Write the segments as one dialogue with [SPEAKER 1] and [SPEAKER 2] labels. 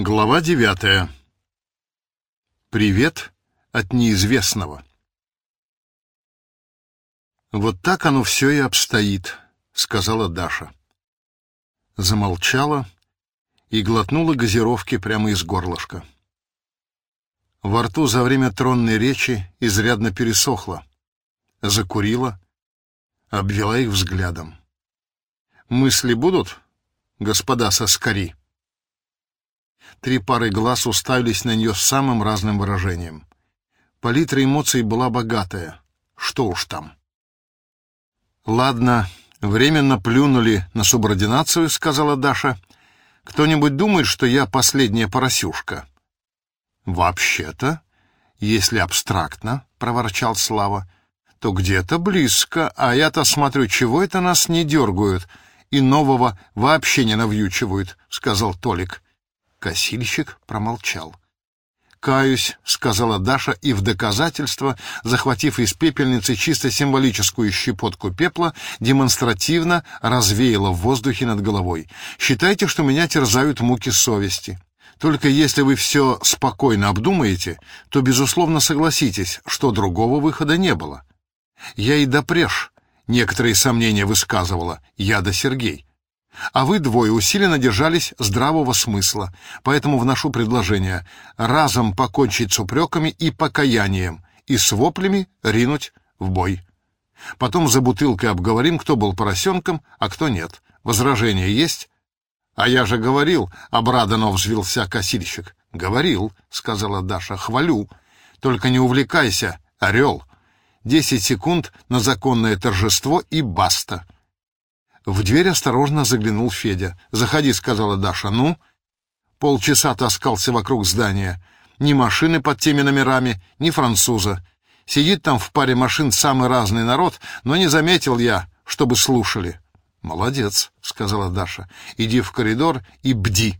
[SPEAKER 1] Глава девятая. Привет от неизвестного. «Вот так оно все и обстоит», — сказала Даша. Замолчала и глотнула газировки прямо из горлышка. Во рту за время тронной речи изрядно пересохло. Закурила, обвела их взглядом. «Мысли будут, господа соскари?» Три пары глаз уставились на нее с самым разным выражением. Палитра эмоций была богатая. Что уж там. «Ладно, временно плюнули на субординацию», — сказала Даша. «Кто-нибудь думает, что я последняя поросюшка?» «Вообще-то, если абстрактно», — проворчал Слава, — «то где-то близко, а я-то смотрю, чего это нас не дергают и нового вообще не навьючивают», — сказал Толик. Косильщик промолчал. «Каюсь», — сказала Даша, и в доказательство, захватив из пепельницы чисто символическую щепотку пепла, демонстративно развеяла в воздухе над головой. «Считайте, что меня терзают муки совести. Только если вы все спокойно обдумаете, то, безусловно, согласитесь, что другого выхода не было. Я и допреж некоторые сомнения высказывала, я да Сергей. А вы двое усиленно держались здравого смысла, поэтому вношу предложение разом покончить с упреками и покаянием и с воплями ринуть в бой. Потом за бутылкой обговорим, кто был поросенком, а кто нет. Возражения есть? А я же говорил, — обрадованно взвился косильщик. Говорил, — сказала Даша, — хвалю. Только не увлекайся, орел. Десять секунд на законное торжество и баста. В дверь осторожно заглянул Федя. «Заходи», — сказала Даша. «Ну?» Полчаса таскался вокруг здания. Ни машины под теми номерами, ни француза. Сидит там в паре машин самый разный народ, но не заметил я, чтобы слушали. «Молодец», — сказала Даша. «Иди в коридор и бди.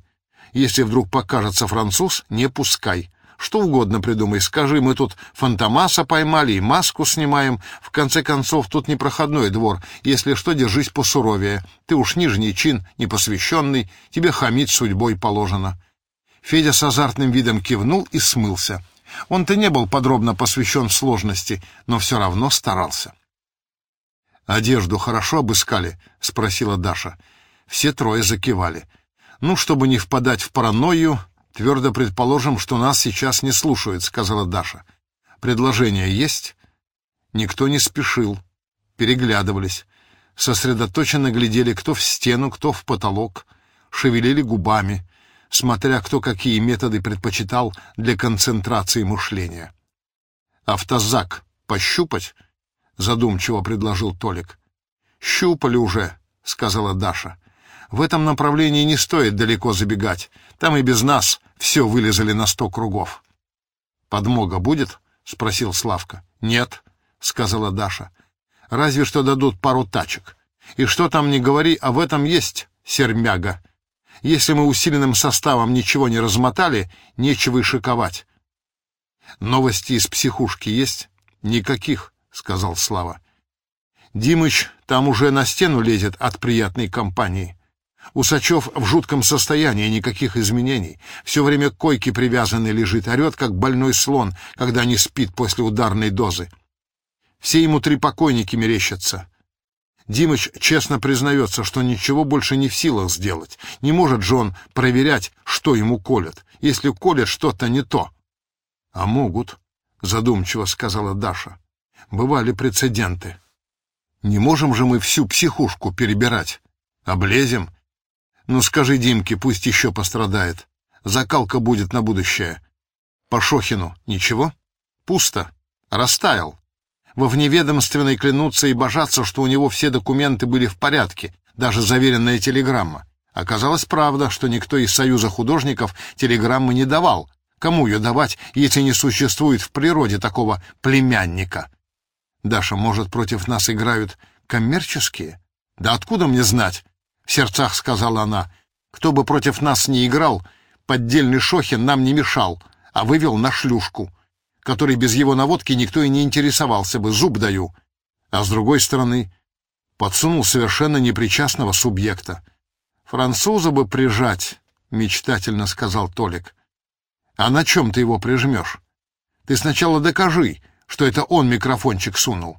[SPEAKER 1] Если вдруг покажется француз, не пускай. Что угодно придумай. Скажи, мы тут фантомаса поймали и маску снимаем. В конце концов, тут непроходной двор. Если что, держись посуровее. Ты уж нижний чин, непосвященный. Тебе хамить судьбой положено». Федя с азартным видом кивнул и смылся. Он-то не был подробно посвящен сложности, но все равно старался. «Одежду хорошо обыскали?» — спросила Даша. Все трое закивали. «Ну, чтобы не впадать в паранойю, «Твердо предположим, что нас сейчас не слушают», — сказала Даша. «Предложение есть?» Никто не спешил. Переглядывались. Сосредоточенно глядели кто в стену, кто в потолок. Шевелили губами, смотря кто какие методы предпочитал для концентрации мышления. «Автозак пощупать?» — задумчиво предложил Толик. «Щупали уже», — сказала Даша. «В этом направлении не стоит далеко забегать. Там и без нас все вылезали на сто кругов. «Подмога будет?» — спросил Славка. «Нет», — сказала Даша. «Разве что дадут пару тачек. И что там не говори, а в этом есть сермяга. Если мы усиленным составом ничего не размотали, нечего и шиковать». «Новости из психушки есть?» «Никаких», — сказал Слава. «Димыч там уже на стену лезет от приятной компании. Усачев в жутком состоянии, никаких изменений. Все время к койке привязанный лежит, орет, как больной слон, когда не спит после ударной дозы. Все ему три покойники мерещатся. Димыч честно признается, что ничего больше не в силах сделать. Не может же он проверять, что ему колят, если колят что-то не то. — А могут, — задумчиво сказала Даша. — Бывали прецеденты. Не можем же мы всю психушку перебирать. Облезем, ну скажи Димке, пусть еще пострадает. Закалка будет на будущее. По Шохину ничего? Пусто. Растаял. Во вневедомственной клянутся и божатся, что у него все документы были в порядке, даже заверенная телеграмма. Оказалось правда, что никто из Союза художников телеграммы не давал. Кому ее давать, если не существует в природе такого племянника? Даша, может, против нас играют коммерческие? Да откуда мне знать? В сердцах сказала она. «Кто бы против нас не играл, поддельный Шохин нам не мешал, а вывел на шлюшку, которой без его наводки никто и не интересовался бы, зуб даю. А с другой стороны, подсунул совершенно непричастного субъекта. Француза бы прижать, — мечтательно сказал Толик. «А на чем ты его прижмешь? Ты сначала докажи, что это он микрофончик сунул.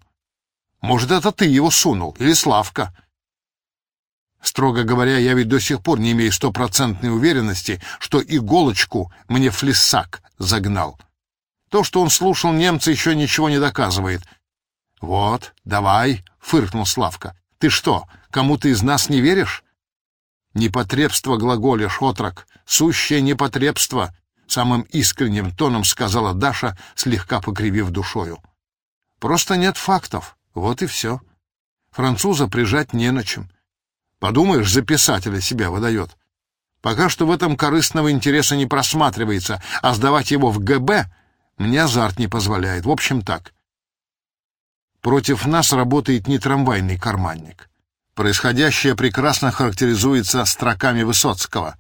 [SPEAKER 1] Может, это ты его сунул, или Славка?» Строго говоря, я ведь до сих пор не имею стопроцентной уверенности, что иголочку мне флиссак загнал. То, что он слушал немца, еще ничего не доказывает. «Вот, давай», — фыркнул Славка. «Ты что, кому-то из нас не веришь?» «Непотребство глаголишь, отрок, сущее непотребство», — самым искренним тоном сказала Даша, слегка покривив душою. «Просто нет фактов, вот и все. Француза прижать не на чем. Подумаешь, за писателя себя выдает. Пока что в этом корыстного интереса не просматривается, а сдавать его в ГБ мне азарт не позволяет. В общем, так. Против нас работает не трамвайный карманник. Происходящее прекрасно характеризуется строками Высоцкого.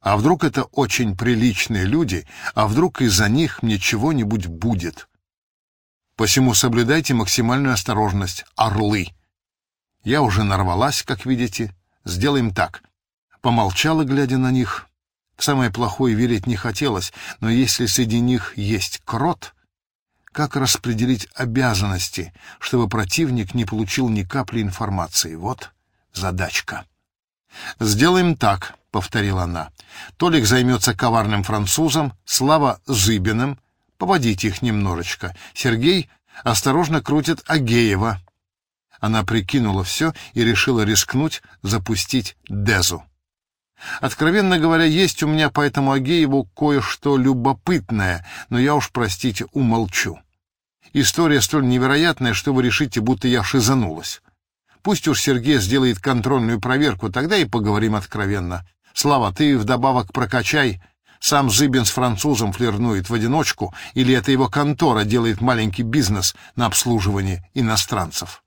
[SPEAKER 1] А вдруг это очень приличные люди, а вдруг из-за них мне чего-нибудь будет? Посему соблюдайте максимальную осторожность, орлы. Я уже нарвалась, как видите, Сделаем так. Помолчала, глядя на них. В самое плохое верить не хотелось, но если среди них есть крот, как распределить обязанности, чтобы противник не получил ни капли информации? Вот задачка. «Сделаем так», — повторила она. «Толик займется коварным французом, Слава — Зыбиным. Поводите их немножечко. Сергей осторожно крутит Агеева. Она прикинула все и решила рискнуть запустить Дезу. Откровенно говоря, есть у меня по этому Агееву кое-что любопытное, но я уж, простите, умолчу. История столь невероятная, что вы решите, будто я шизанулась. Пусть уж Сергей сделает контрольную проверку, тогда и поговорим откровенно. Слава, ты вдобавок прокачай. Сам Зыбин с французом флирнует в одиночку, или это его контора делает маленький бизнес на обслуживание иностранцев?